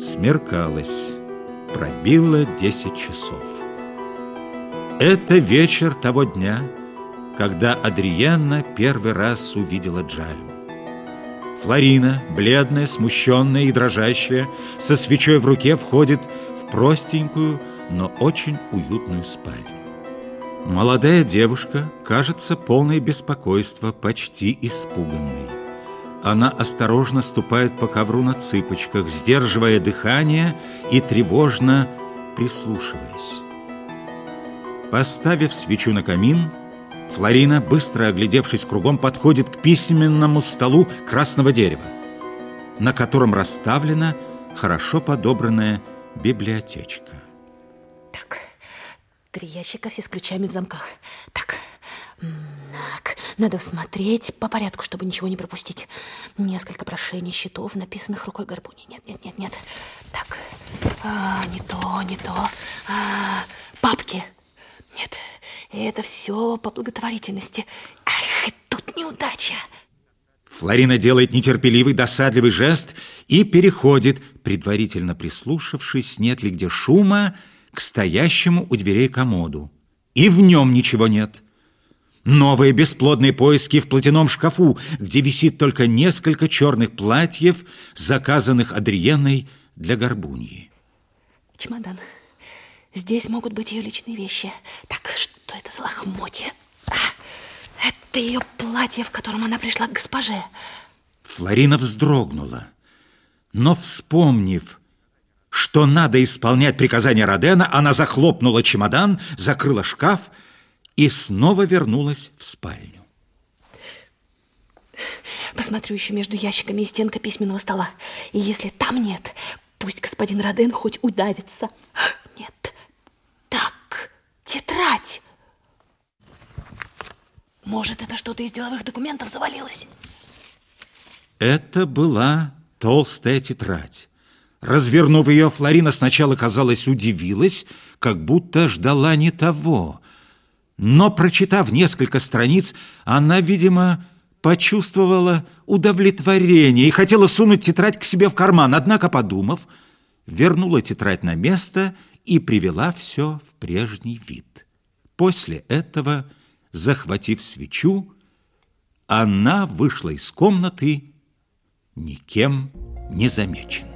Смеркалось. Пробило десять часов. Это вечер того дня, когда Адриенна первый раз увидела Джальму. Флорина, бледная, смущенная и дрожащая, со свечой в руке входит в простенькую, но очень уютную спальню. Молодая девушка кажется полной беспокойства, почти испуганной. Она осторожно ступает по ковру на цыпочках, сдерживая дыхание и тревожно прислушиваясь. Поставив свечу на камин, Флорина, быстро оглядевшись кругом, подходит к письменному столу красного дерева, на котором расставлена хорошо подобранная библиотечка. Так, три ящика, все с ключами в замках. Так, так, надо смотреть по порядку, чтобы ничего не пропустить. Несколько прошений счетов, написанных рукой Горбуни. Нет, нет, нет, нет. Так, а, не то, не то. А, папки. Нет, это все по благотворительности. Ах, тут неудача. Флорина делает нетерпеливый, досадливый жест и переходит, предварительно прислушавшись, нет ли где шума, к стоящему у дверей комоду. И в нем ничего нет. Новые бесплодные поиски в платяном шкафу, где висит только несколько черных платьев, заказанных Адриеной для горбуньи. Чемодан. Здесь могут быть ее личные вещи. Так, что это за лохмотья? А, это ее платье, в котором она пришла к госпоже. Флорина вздрогнула, но, вспомнив, что надо исполнять приказания Родена, она захлопнула чемодан, закрыла шкаф и снова вернулась в спальню. Посмотрю еще между ящиками и стенка письменного стола. И если там нет, пусть господин Роден хоть удавится. Нет, Тетрадь! Может, это что-то из деловых документов завалилось? Это была толстая тетрадь. Развернув ее, Флорина сначала, казалось, удивилась, как будто ждала не того. Но, прочитав несколько страниц, она, видимо, почувствовала удовлетворение и хотела сунуть тетрадь к себе в карман. Однако, подумав, вернула тетрадь на место и, привела все в прежний вид. После этого, захватив свечу, она вышла из комнаты никем не замечена.